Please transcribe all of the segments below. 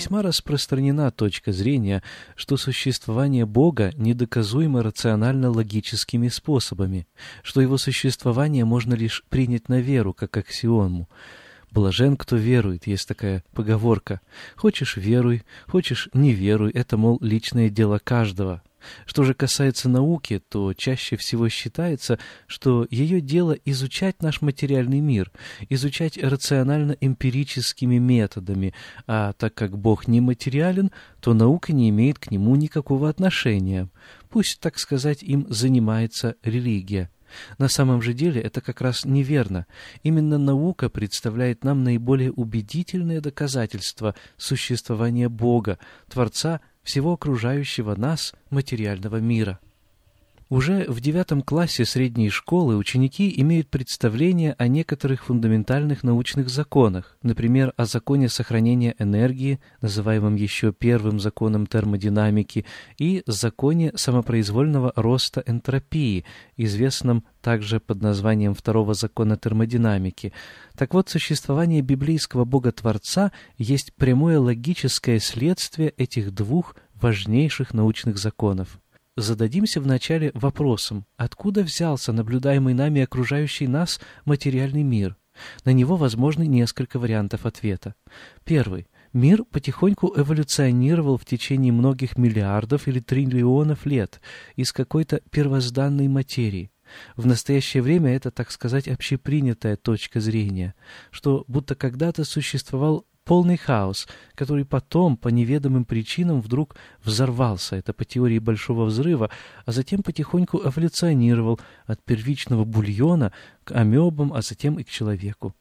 Весьма распространена точка зрения, что существование Бога недоказуемо рационально-логическими способами, что его существование можно лишь принять на веру, как аксиому. «Блажен, кто верует», есть такая поговорка. «Хочешь — веруй, хочешь — не веруй», это, мол, личное дело каждого. Что же касается науки, то чаще всего считается, что ее дело изучать наш материальный мир, изучать рационально-эмпирическими методами, а так как Бог не материален, то наука не имеет к нему никакого отношения. Пусть, так сказать, им занимается религия. На самом же деле это как раз неверно. Именно наука представляет нам наиболее убедительное доказательство существования Бога, Творца всего окружающего нас материального мира. Уже в девятом классе средней школы ученики имеют представление о некоторых фундаментальных научных законах, например, о законе сохранения энергии, называемом еще первым законом термодинамики, и законе самопроизвольного роста энтропии, известном также под названием второго закона термодинамики. Так вот, существование библейского Бога-творца есть прямое логическое следствие этих двух важнейших научных законов. Зададимся вначале вопросом, откуда взялся наблюдаемый нами окружающий нас материальный мир? На него возможны несколько вариантов ответа. Первый. Мир потихоньку эволюционировал в течение многих миллиардов или триллионов лет из какой-то первозданной материи. В настоящее время это, так сказать, общепринятая точка зрения, что будто когда-то существовал полный хаос, который потом по неведомым причинам вдруг взорвался, это по теории Большого Взрыва, а затем потихоньку эволюционировал от первичного бульона к амебам, а затем и к человеку.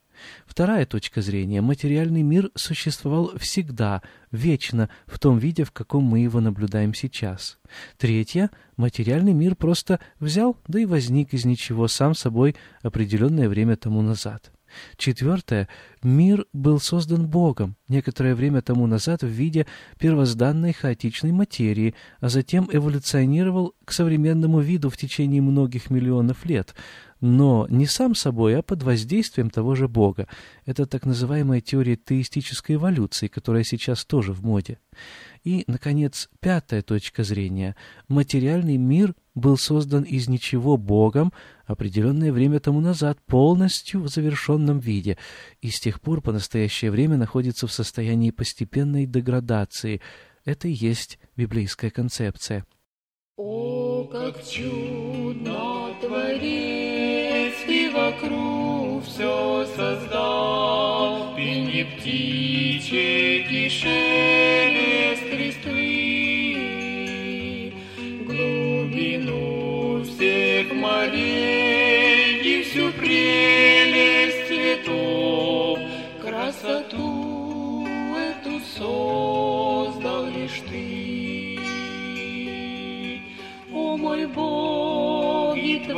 Вторая точка зрения. Материальный мир существовал всегда, вечно, в том виде, в каком мы его наблюдаем сейчас. Третья. Материальный мир просто взял, да и возник из ничего сам собой определенное время тому назад. Четвертое. Мир был создан Богом некоторое время тому назад в виде первозданной хаотичной материи, а затем эволюционировал к современному виду в течение многих миллионов лет, но не сам собой, а под воздействием того же Бога. Это так называемая теория теистической эволюции, которая сейчас тоже в моде. И, наконец, пятая точка зрения. Материальный мир был создан из ничего Богом определенное время тому назад, полностью в завершенном виде, и с тех пор по настоящее время находится в состоянии постепенной деградации. Это и есть библейская концепция. О, как чудно Творец, Ты вокруг все создал, Пенье птичек и шелест листвы, Глубину всех морей и всю прелесть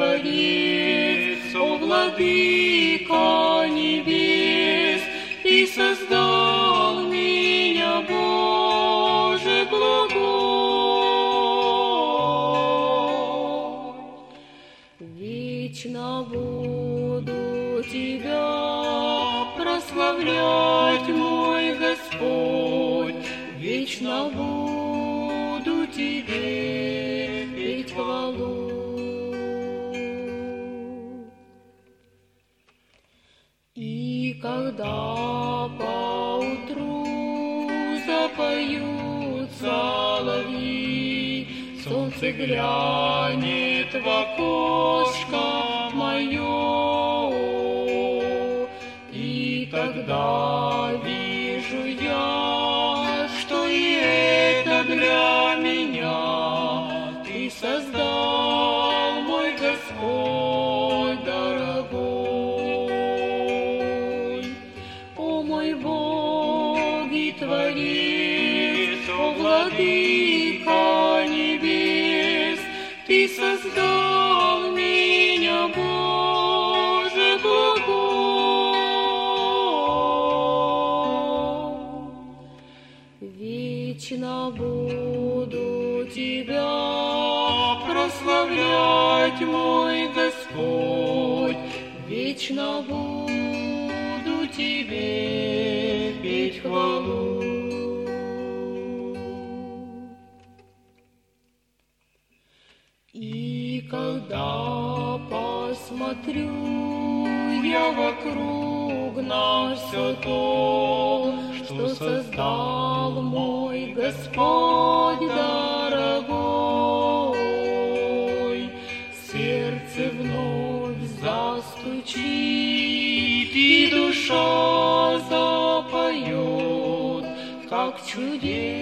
творец, о владыка небес, Ты создал меня, Боже благой. Вечно буду Тебя прославлять, мой Господь, вечно буду когда поутру запоют соловьи, солнце глянет в окошко Ты создал меня, Боже, благой. Вечно буду Тебя прославлять, мой Господь, Вечно буду Тебе петь хвалу. Когда посмотрю я вокруг на все то, что создал мой Господь дорогой, сердце вновь застучит, и душа запоет, как чудесны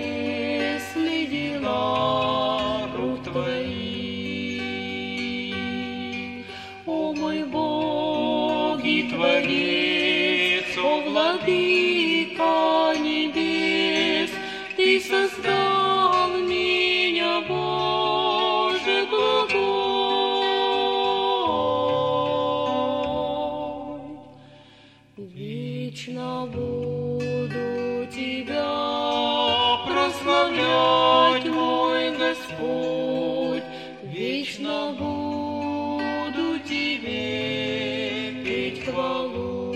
прославлять, мой Господь, Вечно буду Тебе петь хвалу.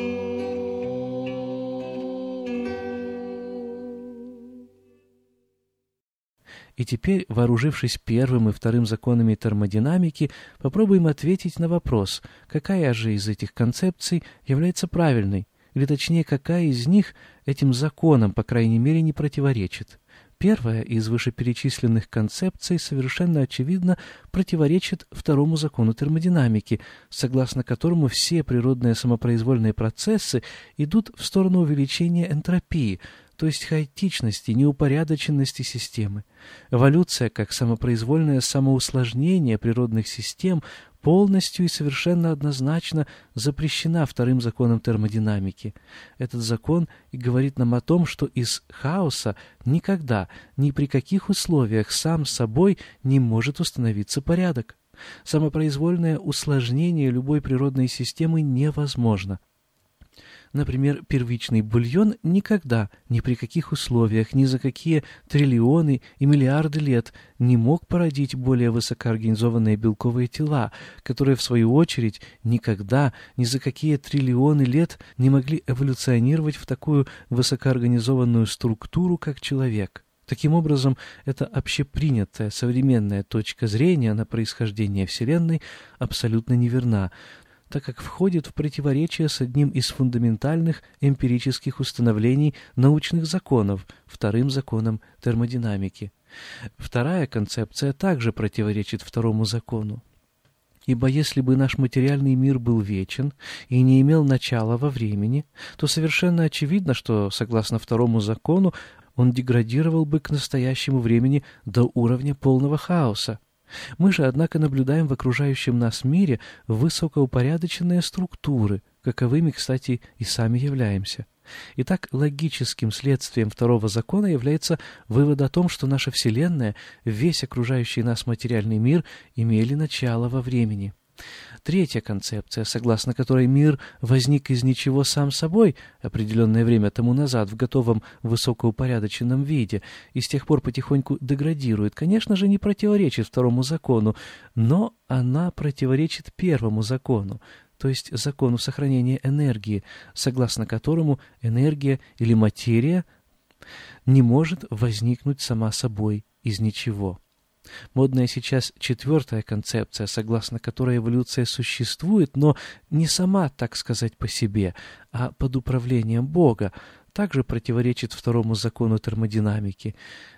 И теперь, вооружившись первым и вторым законами термодинамики, попробуем ответить на вопрос, какая же из этих концепций является правильной, или точнее, какая из них этим законам, по крайней мере, не противоречит. Первая из вышеперечисленных концепций совершенно очевидно противоречит второму закону термодинамики, согласно которому все природные самопроизвольные процессы идут в сторону увеличения энтропии, то есть хаотичности, неупорядоченности системы. Эволюция, как самопроизвольное самоусложнение природных систем, полностью и совершенно однозначно запрещена вторым законом термодинамики. Этот закон и говорит нам о том, что из хаоса никогда, ни при каких условиях сам собой не может установиться порядок. Самопроизвольное усложнение любой природной системы невозможно. Например, первичный бульон никогда, ни при каких условиях, ни за какие триллионы и миллиарды лет не мог породить более высокоорганизованные белковые тела, которые, в свою очередь, никогда, ни за какие триллионы лет не могли эволюционировать в такую высокоорганизованную структуру, как человек. Таким образом, эта общепринятая современная точка зрения на происхождение Вселенной абсолютно неверна, так как входит в противоречие с одним из фундаментальных эмпирических установлений научных законов, вторым законом термодинамики. Вторая концепция также противоречит второму закону. Ибо если бы наш материальный мир был вечен и не имел начала во времени, то совершенно очевидно, что, согласно второму закону, он деградировал бы к настоящему времени до уровня полного хаоса. Мы же, однако, наблюдаем в окружающем нас мире высокоупорядоченные структуры, каковыми, кстати, и сами являемся. Итак, логическим следствием второго закона является вывод о том, что наша Вселенная, весь окружающий нас материальный мир имели начало во времени. Третья концепция, согласно которой мир возник из ничего сам собой определенное время тому назад в готовом высокоупорядоченном виде и с тех пор потихоньку деградирует, конечно же, не противоречит второму закону, но она противоречит первому закону, то есть закону сохранения энергии, согласно которому энергия или материя не может возникнуть сама собой из ничего. Модная сейчас четвертая концепция, согласно которой эволюция существует, но не сама, так сказать, по себе, а под управлением Бога, также противоречит второму закону термодинамики.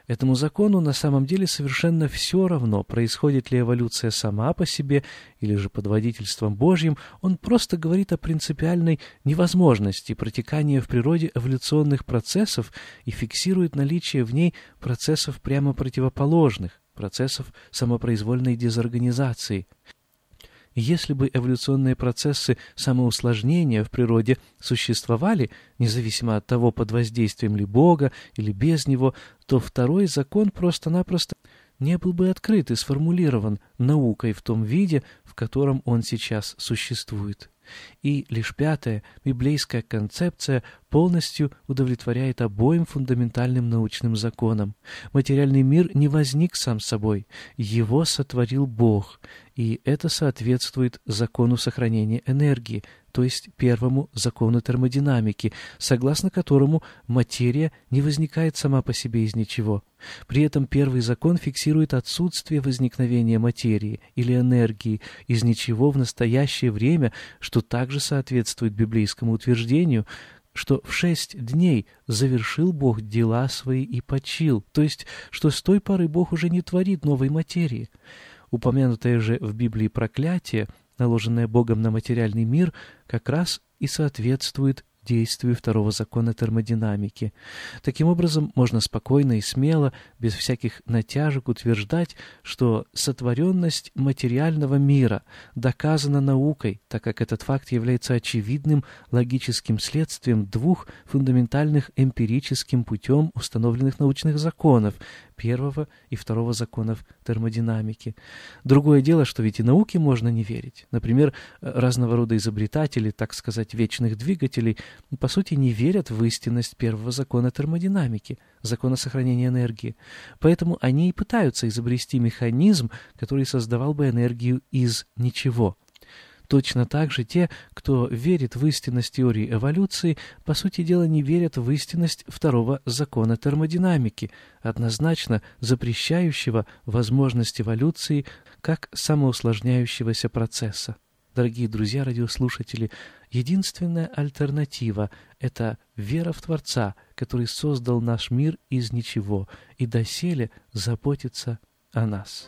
Этому закону на самом деле совершенно все равно, происходит ли эволюция сама по себе или же под водительством Божьим, он просто говорит о принципиальной невозможности протекания в природе эволюционных процессов и фиксирует наличие в ней процессов прямо противоположных, процессов самопроизвольной дезорганизации. Если бы эволюционные процессы самоусложнения в природе существовали, независимо от того, под воздействием ли Бога или без него, то второй закон просто-напросто не был бы открыт и сформулирован наукой в том виде, в котором он сейчас существует. И лишь пятая, библейская концепция полностью удовлетворяет обоим фундаментальным научным законам. Материальный мир не возник сам собой, его сотворил Бог, и это соответствует закону сохранения энергии, то есть первому закону термодинамики, согласно которому материя не возникает сама по себе из ничего. При этом первый закон фиксирует отсутствие возникновения материи или энергии из ничего в настоящее время, что также соответствует библейскому утверждению, что в шесть дней завершил Бог дела свои и почил, то есть, что с той поры Бог уже не творит новой материи. Упомянутое же в Библии проклятие, наложенное Богом на материальный мир, как раз и соответствует действию второго закона термодинамики. Таким образом, можно спокойно и смело, без всяких натяжек утверждать, что сотворенность материального мира доказана наукой, так как этот факт является очевидным логическим следствием двух фундаментальных эмпирическим путем установленных научных законов, первого и второго законов термодинамики. Другое дело, что ведь и науке можно не верить. Например, разного рода изобретатели, так сказать, вечных двигателей, по сути, не верят в истинность первого закона термодинамики, закона сохранения энергии. Поэтому они и пытаются изобрести механизм, который создавал бы энергию из ничего – Точно так же те, кто верит в истинность теории эволюции, по сути дела не верят в истинность второго закона термодинамики, однозначно запрещающего возможность эволюции как самоусложняющегося процесса. Дорогие друзья, радиослушатели, единственная альтернатива — это вера в Творца, который создал наш мир из ничего и доселе заботится о нас.